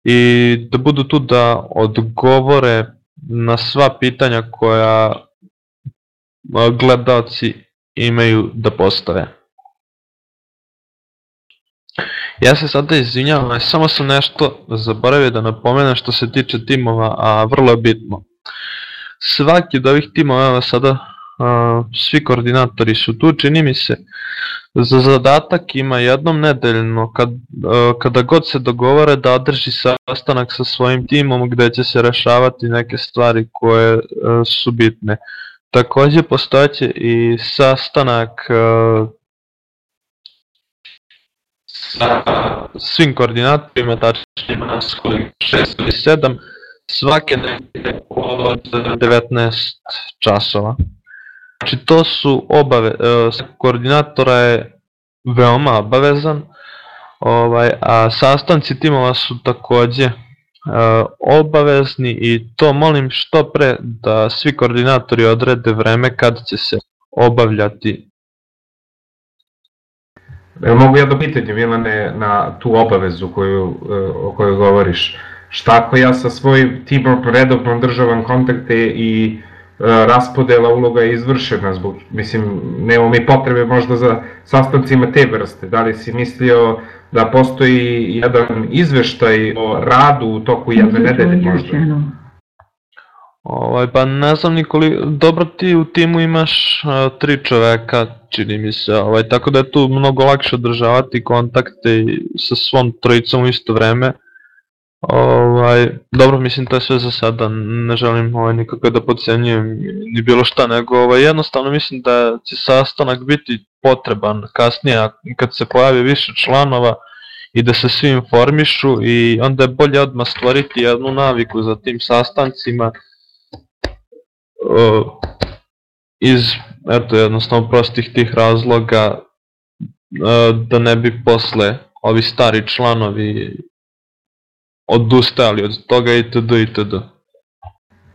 i da budu tu da odgovore na sva pitanja koja gledalci imaju da postave. Ja se sada izvinjavam, samo sam nešto zaboravio da napomenem što se tiče timova, a vrlo je bitno. Svaki od ovih timova, evo sada a, svi koordinatori su tu, čini mi se, za zadatak ima jednom nedeljno, kad, a, kada god se dogovore da održi sastanak sa svojim timom gde će se rešavati neke stvari koje a, su bitne. Takođe postojeće i sastanak sa svim koordinatorima, tačnije nas koliko 6 ili 7, svake nedelje od 19 časova. Znači to su obave, e, koordinatora je veoma obavezan, ovaj, a sastanci timova su takođe e, obavezni i to molim što pre da svi koordinatori odrede vreme kad će se obavljati Evo mogu ja do pitanje Milane na tu obavezu koju, e, o kojoj govoriš. Šta ako ja sa svojim timom redovno državam kontakte i e, raspodela uloga je izvršena zbog, mislim, nemamo mi potrebe možda za sastancima te vrste. Da li si mislio da postoji jedan izveštaj o radu u toku jedne nedelje možda? Ovaj, pa ne znam nikoli, dobro ti u timu imaš uh, tri čoveka, čini mi se, ovaj, tako da je tu mnogo lakše održavati kontakte i sa svom trojicom u isto vreme. Ovaj, dobro, mislim to je sve za sada, ne želim ovaj, nikako da podcenjujem ni bilo šta, nego ovaj, jednostavno mislim da će sastanak biti potreban kasnije kad se pojavi više članova i da se svi informišu i onda je bolje odmah stvoriti jednu naviku za tim sastancima iz eto jednostavno prostih tih razloga uh, da ne bi posle ovi stari članovi odustajali od toga itd. itd.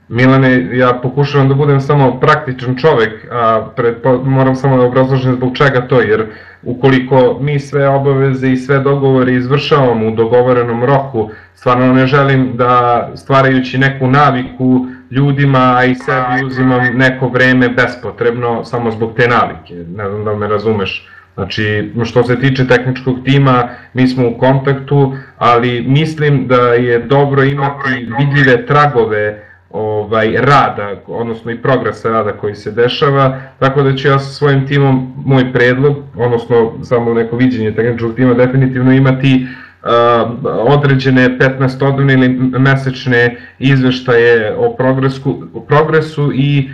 Milane, ja pokušavam da budem samo praktičan čovek, a pred, moram samo da obrazložim zbog čega to, jer ukoliko mi sve obaveze i sve dogovore izvršavamo u dogovorenom roku, stvarno ne želim da stvarajući neku naviku ljudima, a i sebi uzimam neko vreme bespotrebno samo zbog te navike, ne znam da me razumeš. Znači, što se tiče tehničkog tima, mi smo u kontaktu, ali mislim da je dobro imati vidljive tragove ovaj, rada, odnosno i progresa rada koji se dešava, tako da ću ja sa svojim timom, moj predlog, odnosno samo neko viđenje tehničkog tima, definitivno imati uh, određene 15-odnevne ili mesečne izveštaje o progresu, o progresu i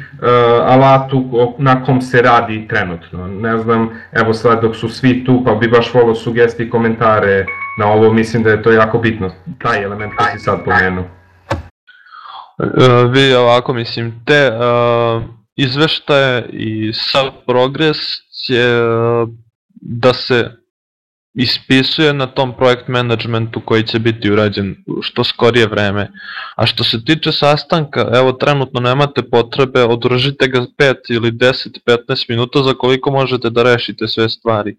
alatu na kom se radi trenutno. Ne znam, evo sad dok su svi tu, pa bi baš volio sugestije i komentare na ovo, mislim da je to jako bitno, taj element koji si sad pomenuo. Vi ovako, mislim, te izveštaje i sav progres će da se ispisuje na tom projekt managementu koji će biti urađen što skorije vreme. A što se tiče sastanka, evo trenutno nemate potrebe, održite ga 5 ili 10-15 minuta za koliko možete da rešite sve stvari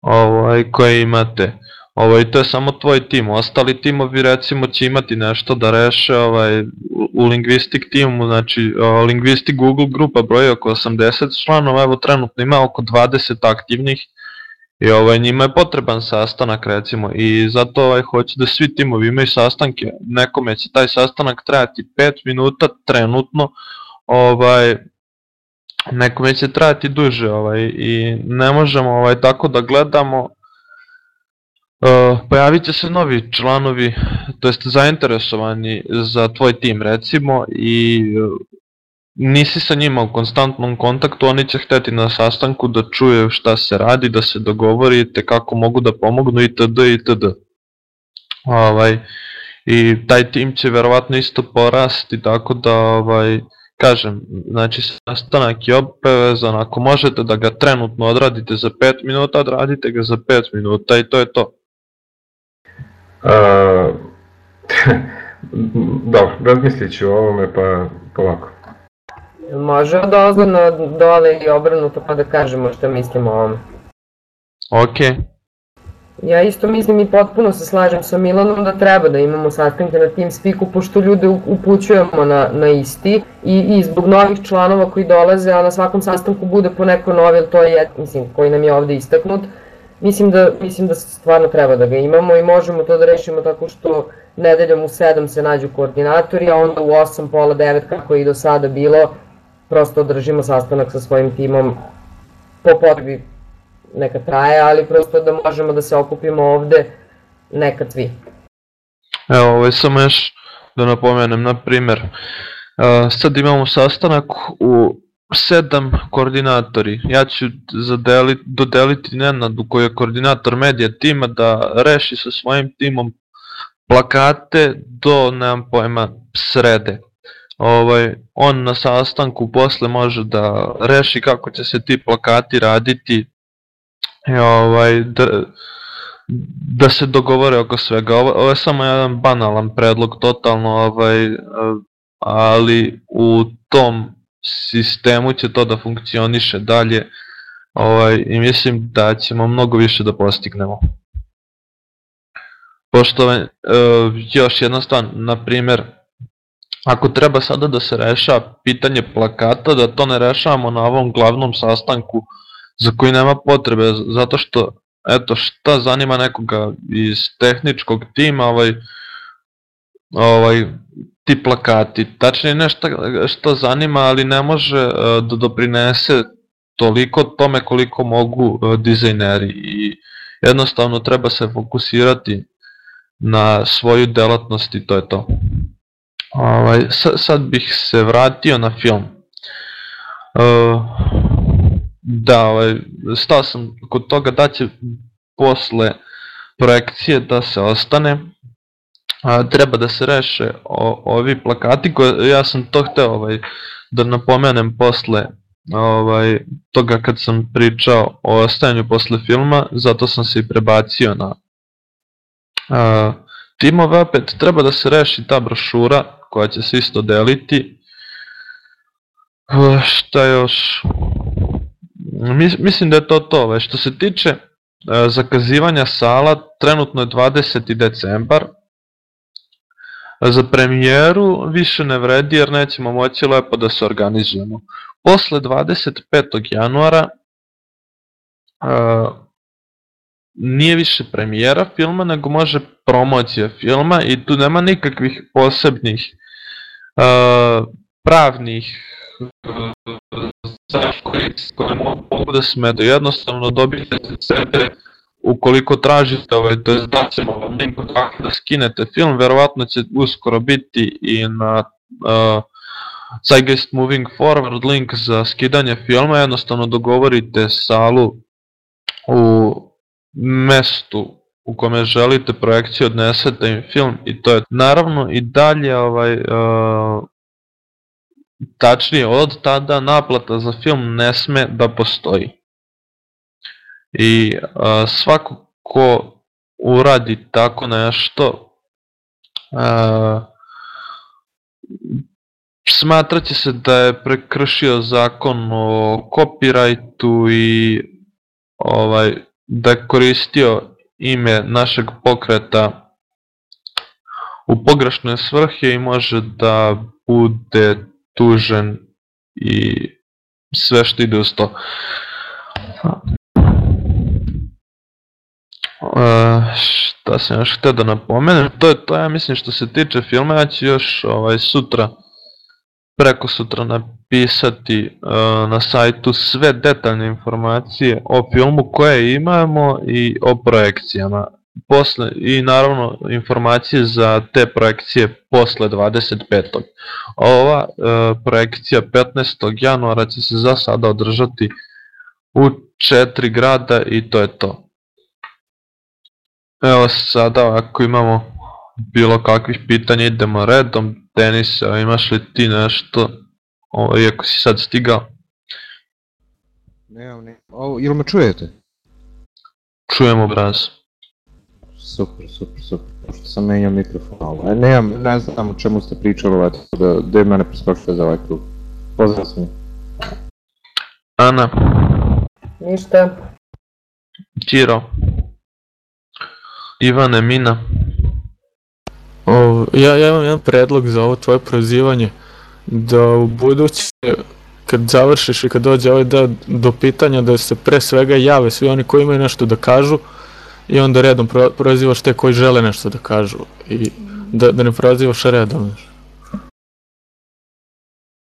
ovaj, koje imate. Ovaj, to je samo tvoj tim, ostali timovi recimo će imati nešto da reše ovaj, u Linguistic timu, znači o, Linguistic Google grupa broji oko 80 članova, evo trenutno ima oko 20 aktivnih I ovaj, njima je potreban sastanak recimo i zato ovaj, hoće da svi timovi imaju sastanke, nekome će taj sastanak trajati 5 minuta trenutno, ovaj, nekome će trajati duže ovaj, i ne možemo ovaj, tako da gledamo Uh, pojavit će se novi članovi, to jest zainteresovani za tvoj tim recimo i nisi sa njima u konstantnom kontaktu, oni će hteti na sastanku da čuje šta se radi, da se dogovorite kako mogu da pomognu itd. itd. Ovaj, I taj tim će verovatno isto porasti, tako da ovaj, kažem, znači sastanak je obavezan, ako možete da ga trenutno odradite za 5 minuta, odradite ga za 5 minuta i to je to. Uh, dobro, razmislit ću o ovome pa polako. Može od ozgo na dole ili obrnuto pa da kažemo što mislimo o ovome. Ok. Ja isto mislim i potpuno se slažem sa Milanom da treba da imamo sastanke na TeamSpeaku pošto ljude upućujemo na, na isti i, i zbog novih članova koji dolaze, a na svakom sastanku bude po neko novi, to je, mislim, koji nam je ovde istaknut, mislim da, mislim da stvarno treba da ga imamo i možemo to da rešimo tako što nedeljom u 7 se nađu koordinatori, a onda u 8, pola 9 kako je i do sada bilo, prosto održimo sastanak sa svojim timom po potrebi neka traje, ali prosto da možemo da se okupimo ovde nekad svi. Evo, ovaj, samo još da napomenem, na primjer, uh, sad imamo sastanak u sedam koordinatori. Ja ću zadeli, dodeliti Nenadu koji je koordinator medija tima da reši sa svojim timom plakate do, nemam pojma, srede. Ovaj, on na sastanku posle može da reši kako će se ti plakati raditi ovaj, da, da se dogovore oko svega. Ovo, ovo je samo jedan banalan predlog, totalno, ovaj, ali u tom sistemu će to da funkcioniše dalje ovaj, i mislim da ćemo mnogo više da postignemo. Pošto uh, još jedna stvar, na primjer, ako treba sada da se reša pitanje plakata, da to ne rešavamo na ovom glavnom sastanku za koji nema potrebe, zato što, eto, šta zanima nekoga iz tehničkog tima, ovaj, ovaj, ti plakati, tačnije nešto što zanima, ali ne može uh, da doprinese toliko tome koliko mogu uh, dizajneri i jednostavno treba se fokusirati na svoju delatnost i to je to. Ovaj, sad bih se vratio na film. Uh, da, ovaj, stao sam kod toga da će posle projekcije da se ostane. A, treba da se reše o, ovi plakati, koje, ja sam to hteo ovaj, da napomenem posle ovaj, toga kad sam pričao o ostajanju posle filma, zato sam se i prebacio na a, timove opet, treba da se reši ta brošura koja će se isto deliti. A, šta još? mislim da je to to. Ovaj. Što se tiče a, zakazivanja sala, trenutno je 20. decembar. Za premijeru više ne vredi jer nećemo moći lepo da se organizujemo. Posle 25. januara a, nije više premijera filma, nego može promocija filma i tu nema nikakvih posebnih uh, pravnih zakoni koje mogu da smedu. Jednostavno dobijete sebe ukoliko tražite ovaj, to je da ćemo vam link kako da skinete film, verovatno će uskoro biti i na uh, Zeitgeist Moving Forward link za skidanje filma, jednostavno dogovorite salu u mestu u kome želite projekciju, odnesete film i to je naravno i dalje ovaj, uh, tačnije od tada naplata za film ne sme da postoji. I uh, svako ko uradi tako nešto uh, smatraće se da je prekršio zakon o copyrightu i ovaj da koristio ime našeg pokreta u pogrešne svrhe i može da bude tužen i sve što ide uz to. Šta sam još htio da napomenem, to je to ja mislim što se tiče filma, ja ću još ovaj, sutra preko sutra napisati uh, na sajtu sve detaljne informacije o filmu koje imamo i o projekcijama. Posle, I naravno informacije za te projekcije posle 25. Ova uh, projekcija 15. januara će se za sada održati u četiri grada i to je to. Evo sada ako imamo bilo kakvih pitanja idemo redom. Denis, imaš li ti nešto, o, iako si sad stigao? Nemam, ne. Ovo, jel me čujete? Čujemo obraz. Super, super, super. Pošto sam menjao mikrofon. Ovo, e, nemam, ne znam o čemu ste pričali, eto, da, da je mene preskočite za ovaj klub. Pozdrav svima. Ana, Ništa. Ćiro, Ivane, Mina. O, ja, ja imam jedan predlog za ovo tvoje prozivanje, da u buduće kad završiš i kad dođe ovaj da, do pitanja da se pre svega jave svi oni koji imaju nešto da kažu i onda redom pro, prozivaš te koji žele nešto da kažu i da, da ne prozivaš redom.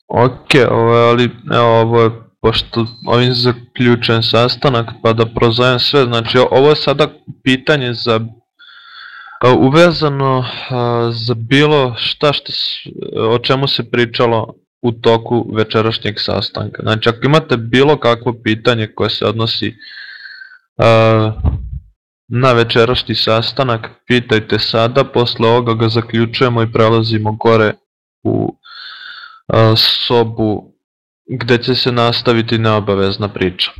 Ok, ovo, ali evo ovo je, pošto ovim zaključujem sastanak, pa da prozovem sve, znači ovo je sada pitanje za uvezano za bilo šta što, o čemu se pričalo u toku večerašnjeg sastanka. Znači ako imate bilo kakvo pitanje koje se odnosi na večerašnji sastanak, pitajte sada, posle ovoga ga zaključujemo i prelazimo gore u sobu gde će se nastaviti neobavezna priča.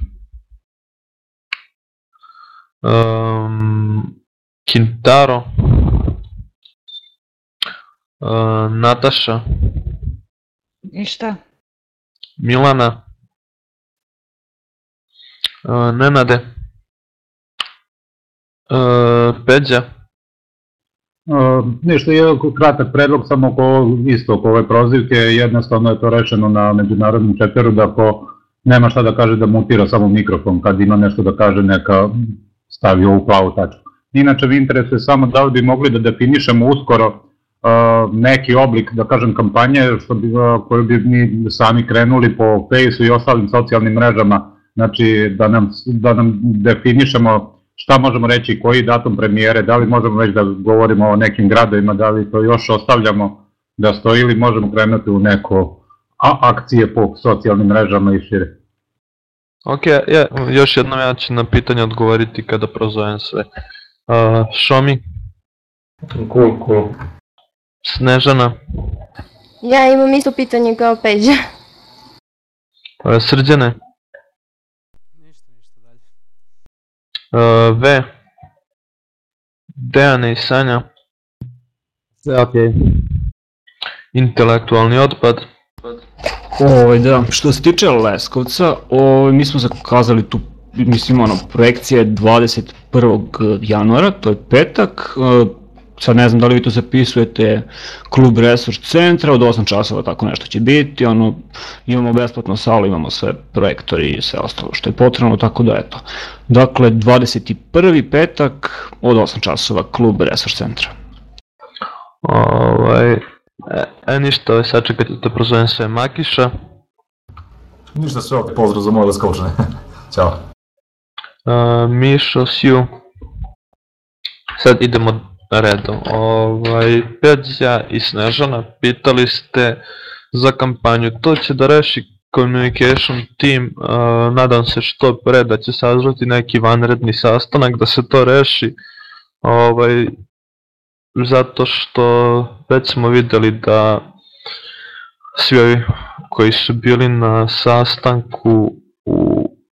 Um, Kintaro, uh, Nataša, Ništa. Milana, uh, Nenade, uh, Peđa, Uh, ništa, jedan kratak predlog samo oko isto oko ove prozivke, jednostavno je to rečeno na međunarodnom četeru da ako nema šta da kaže da mutira samo mikrofon, kad ima nešto da kaže neka stavi ovu plavu tačku. Inače, mi interesuje samo da li bi mogli da definišemo uskoro neki oblik, da kažem, kampanje što bi, koju bi mi sami krenuli po Faceu i ostalim socijalnim mrežama, znači da nam, da nam definišemo šta možemo reći, koji datum premijere, da li možemo već da govorimo o nekim gradovima, da li to još ostavljamo da stoji ili možemo krenuti u neko a, akcije po socijalnim mrežama i šire. Ok, ja, još jednom ja ću na pitanje odgovoriti kada prozovem sve. Uh, Šomi, Cool, cool. Snežana, Ja imam isto pitanje kao Peđa. uh, Srđane, uh, V, Dejane i Sanja, Sve okej. intelektualni otpad, Ovaj, da, što se tiče Leskovca, ovaj, mi smo zakazali tu, mislim, ono, projekcija je 21. januara, to je petak, e, sad ne znam da li vi to zapisujete, klub Resurs centra, od 8 časova tako nešto će biti, ono, imamo besplatnu salu, imamo sve projektori i sve ostalo što je potrebno, tako da eto. Dakle, 21. petak od 8 časova, klub Resurs centra. ovaj, e, e ništa, ovaj, sad čekajte da prozovem sve Makiša, Ništa sve pozdrav za moje leskovčane. Ćao. Uh, Mišo, Sju, sad idemo redom, ovaj, Peđa i Snežana, pitali ste za kampanju, to će da reši communication team, uh, nadam se što pre da će sazvati neki vanredni sastanak da se to reši, ovaj, zato što već smo videli da svi ovi koji su bili na sastanku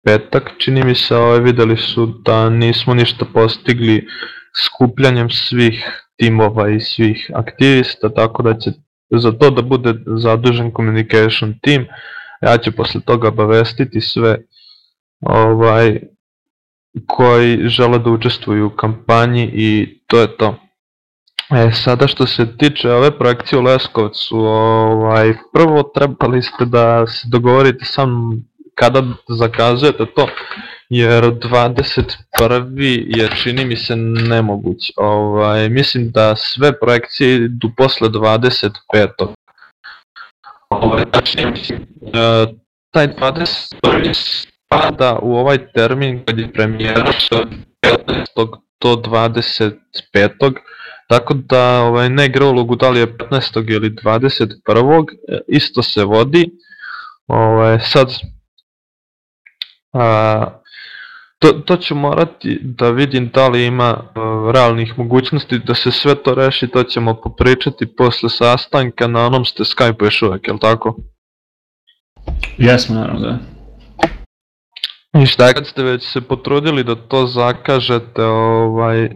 petak, čini mi se, ovaj, videli su da nismo ništa postigli skupljanjem svih timova i svih aktivista, tako da će za to da bude zadužen communication team, ja ću posle toga obavestiti sve ovaj, koji žele da učestvuju u kampanji i to je to. E, sada što se tiče ove projekcije u Leskovcu, ovaj, prvo trebali ste da se dogovorite sam kada zakazujete to, jer 21. je čini mi se nemoguć. Ovaj, mislim da sve projekcije idu posle 25. Ovaj, znači, mislim, e, taj 21. spada u ovaj termin kad je premijera što je od 15. do 25. Tako da ovaj, ne igra ulogu da li je 15. ili 21. e, isto se vodi. Ovaj, sad, a, to, to ću morati da vidim da li ima a, realnih mogućnosti da se sve to reši, to ćemo popričati posle sastanka, na onom ste Skype još uvek, jel tako? Jesmo, naravno, da. I šta kad ste već se potrudili da to zakažete, ovaj,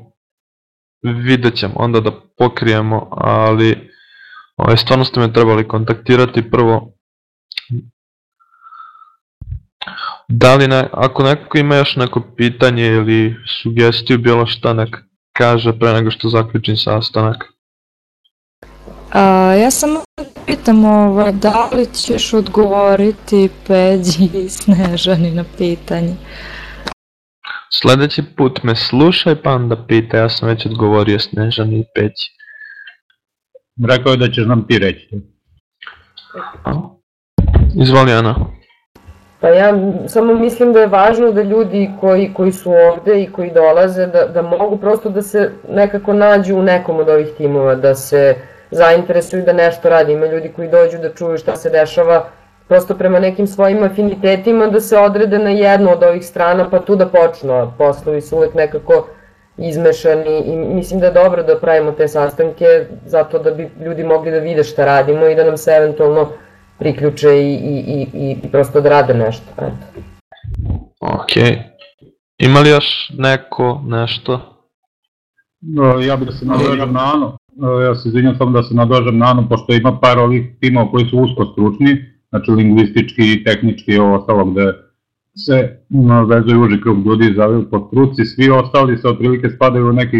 vidjet ćemo onda da pokrijemo, ali ovaj, stvarno ste me trebali kontaktirati prvo Da li ne, ako neko ima još neko pitanje ili sugestiju, bilo šta nek kaže pre nego što zaključim sastanak. A, ja samo pitam ovaj, da li ćeš odgovoriti Peđi i Snežani na pitanje? Sledeći put me slušaj pa onda pita, ja sam već odgovorio Snežani i Peći. Rekao je da ćeš nam ti reći. Izvoli Ana. Pa ja samo mislim da je važno da ljudi koji, koji su ovde i koji dolaze, da, da mogu prosto da se nekako nađu u nekom od ovih timova, da se zainteresuju da nešto radi. Ima ljudi koji dođu da čuju šta se dešava, prosto prema nekim svojim afinitetima da se odrede na jednu od ovih strana pa tu da počnu, a poslovi su uvek nekako izmešani i mislim da je dobro da pravimo te sastanke zato da bi ljudi mogli da vide šta radimo i da nam se eventualno priključe i, i, i, i, i prosto da rade nešto. Eto. Ok. Ima li još neko nešto? No, ja bih da se nadožem na Anu. Ja se izvinjam samo da se nadožem na Anu, pošto ima par ovih timova koji su usko stručni, znači lingvistički, tehnički i ovo ostalo gde se no, vezuje uži krug ljudi zaviju po struci, svi ostali se otprilike spadaju u neki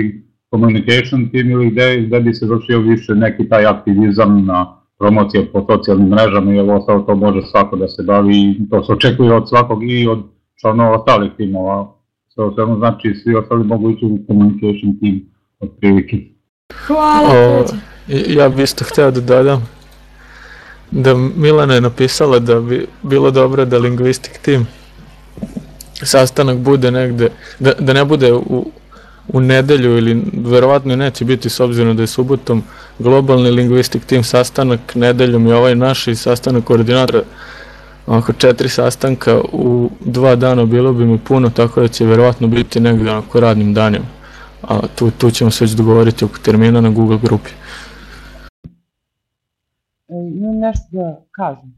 communication team ili gde, gde bi se vršio više neki taj aktivizam na promocija po socijalnim mrežama i ovo ostalo to može svako da se bavi i to se očekuje od svakog i od članova ostalih timova. Sve o svemu znači svi ostali mogu ići u communication team otprilike. Hvala O, ja bi isto hteo da dodam da Milana je napisala da bi bilo dobro da lingvistik tim sastanak bude negde, da, da ne bude u, u nedelju ili verovatno neće biti s obzirom da je subotom globalni lingvistik tim sastanak nedeljom i ovaj naš i sastanak koordinatora oko četiri sastanka u dva dana bilo bi mi puno tako da će verovatno biti negde onako radnim danima a tu, tu ćemo se već dogovoriti oko termina na Google grupi. E, imam nešto da kažem.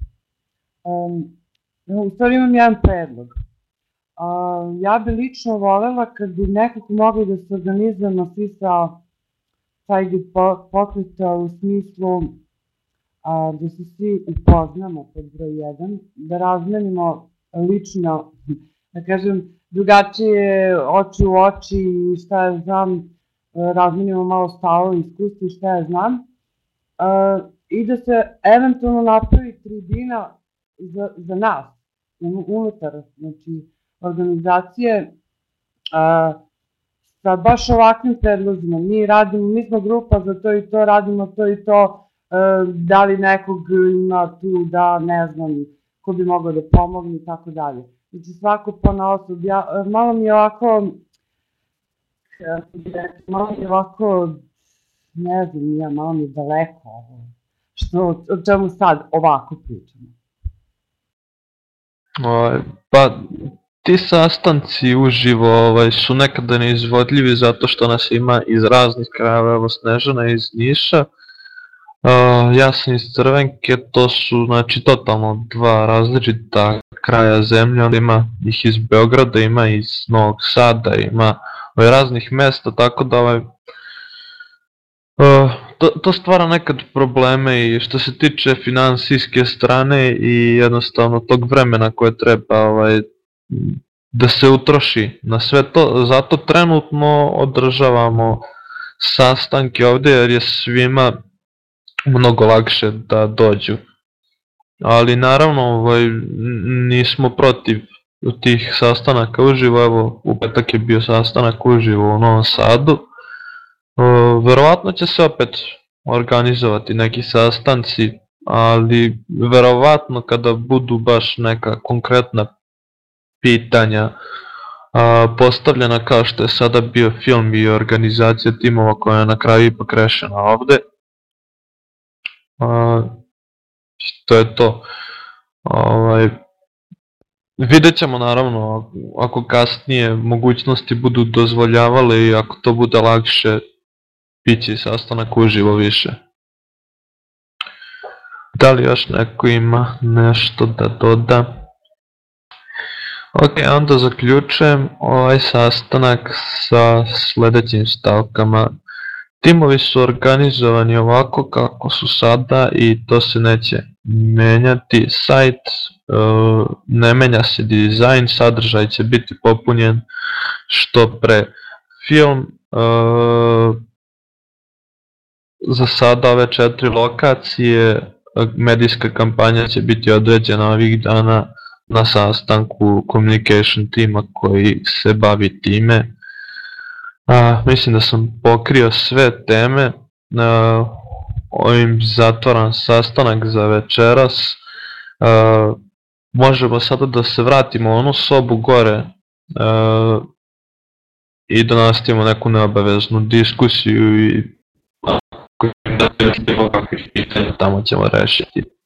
Um, u stvari imam jedan predlog. Ja bi lično volela kad bi nekako mogli da se organizujemo svi sa Sajdi pokreta u smislu a, da se svi upoznamo pod broj 1, da razmenimo lično, da kažem, drugačije oči u oči i šta ja znam, razmenimo malo stavove, iskustva i šta ja znam. Uh, I da se eventualno napravi tribina za, za nas, un- unutar, znači, organizacije, uh, sa baš ovakvim predlozima. Mi radimo, mi smo grupa za to i to, radimo to i to, e, da li nekog ima tu da, ne znam, ko bi mogao da pomogne i tako dalje. Znači svako po na osob. Ja, e, malo mi je ovako, rekla, malo mi je ovako, ne znam, ja, malo mi je daleko ovo. Što, o čemu sad ovako pričamo. Pa ti sastanci uživo ovaj, su nekada neizvodljivi zato što nas ima iz raznih krajeva, evo Snežana iz Niša, Uh, ja sam iz Crvenke, to su znači totalno dva različita kraja zemlje, onda ima ih iz Beograda, ima iz Novog Sada, ima ovaj, raznih mesta, tako da ovaj, Uh, to, to stvara nekad probleme i što se tiče finansijske strane i jednostavno tog vremena koje treba ovaj, da se utroši na sve to. Zato trenutno održavamo sastanke ovde jer je svima mnogo lakše da dođu. Ali naravno ovaj, nismo protiv tih sastanaka uživo, evo u petak je bio sastanak uživo u Novom Sadu. E, verovatno će se opet organizovati neki sastanci, ali verovatno kada budu baš neka konkretna pitanja a, postavljena kao što je sada bio film i organizacija timova koja je na kraju ipak rešena ovde. A, to je to. Ovaj, vidjet ćemo naravno ako kasnije mogućnosti budu dozvoljavale i ako to bude lakše bit će i sastanak uživo više. Da li još neko ima nešto da doda? Ok, onda zaključujem ovaj sastanak sa sledećim stavkama. Timovi su organizovani ovako kako su sada i to se neće menjati sajt, e, ne menja se dizajn, sadržaj će biti popunjen što pre. Film, e, za sada ove četiri lokacije, medijska kampanja će biti određena ovih dana na sastanku communication tima koji se bavi time. A, mislim da sam pokrio sve teme. A, ovim zatvoran sastanak za večeras. A, možemo sada da se vratimo u onu sobu gore a, i da nastavimo neku neobaveznu diskusiju i ako imate kakvih pitanja tamo ćemo rešiti.